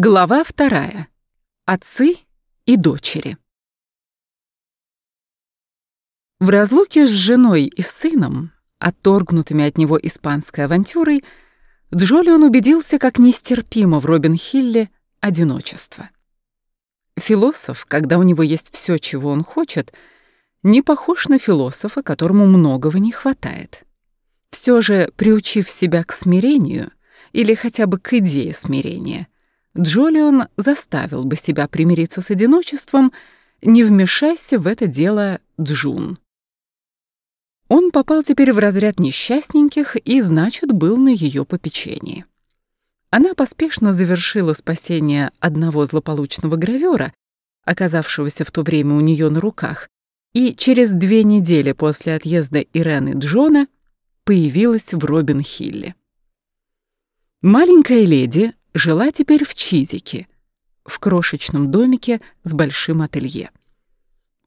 Глава вторая. Отцы и дочери. В разлуке с женой и сыном, отторгнутыми от него испанской авантюрой, Джолион убедился, как нестерпимо в Робин-Хилле одиночество. Философ, когда у него есть все, чего он хочет, не похож на философа, которому многого не хватает. Все же, приучив себя к смирению или хотя бы к идее смирения — Джолион заставил бы себя примириться с одиночеством, не вмешайся в это дело Джун. Он попал теперь в разряд несчастненьких и, значит, был на ее попечении. Она поспешно завершила спасение одного злополучного гравера, оказавшегося в то время у нее на руках, и через две недели после отъезда Ирены Джона появилась в Робин-Хилле. Маленькая леди жила теперь в Чизике, в крошечном домике с большим ателье.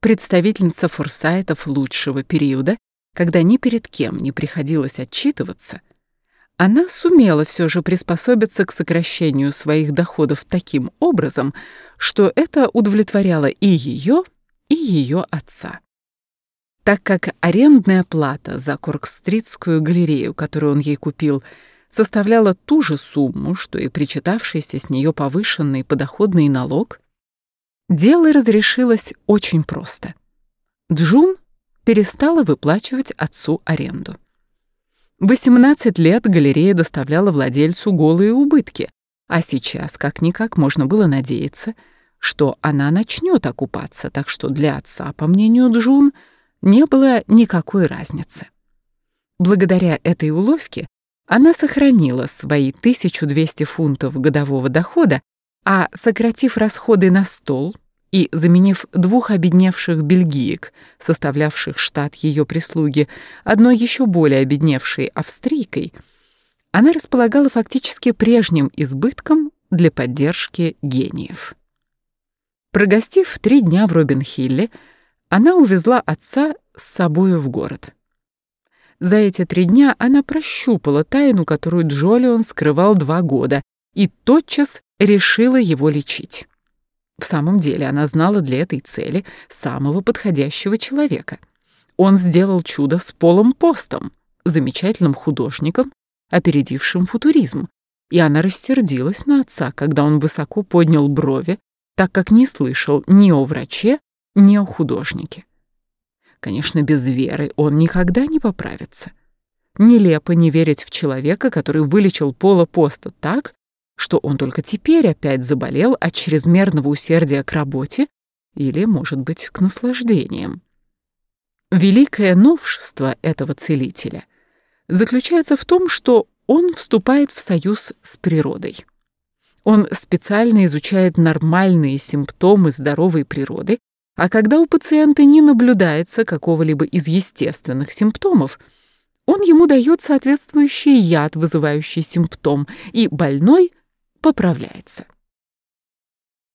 Представительница форсайтов лучшего периода, когда ни перед кем не приходилось отчитываться, она сумела все же приспособиться к сокращению своих доходов таким образом, что это удовлетворяло и ее, и ее отца. Так как арендная плата за Коркстритскую галерею, которую он ей купил, — составляла ту же сумму, что и причитавшийся с нее повышенный подоходный налог, дело разрешилось очень просто. Джун перестала выплачивать отцу аренду. 18 лет галерея доставляла владельцу голые убытки, а сейчас как-никак можно было надеяться, что она начнет окупаться, так что для отца, по мнению Джун, не было никакой разницы. Благодаря этой уловке она сохранила свои 1200 фунтов годового дохода, а, сократив расходы на стол и заменив двух обедневших бельгиек, составлявших штат ее прислуги, одной еще более обедневшей австрийкой, она располагала фактически прежним избытком для поддержки гениев. Прогостив три дня в Робин-Хилле, она увезла отца с собою в город. За эти три дня она прощупала тайну, которую Джолион скрывал два года, и тотчас решила его лечить. В самом деле она знала для этой цели самого подходящего человека. Он сделал чудо с Полом Постом, замечательным художником, опередившим футуризм, и она рассердилась на отца, когда он высоко поднял брови, так как не слышал ни о враче, ни о художнике. Конечно, без веры он никогда не поправится. Нелепо не верить в человека, который вылечил Пола Поста так, что он только теперь опять заболел от чрезмерного усердия к работе или, может быть, к наслаждениям. Великое новшество этого целителя заключается в том, что он вступает в союз с природой. Он специально изучает нормальные симптомы здоровой природы а когда у пациента не наблюдается какого-либо из естественных симптомов, он ему дает соответствующий яд, вызывающий симптом, и больной поправляется.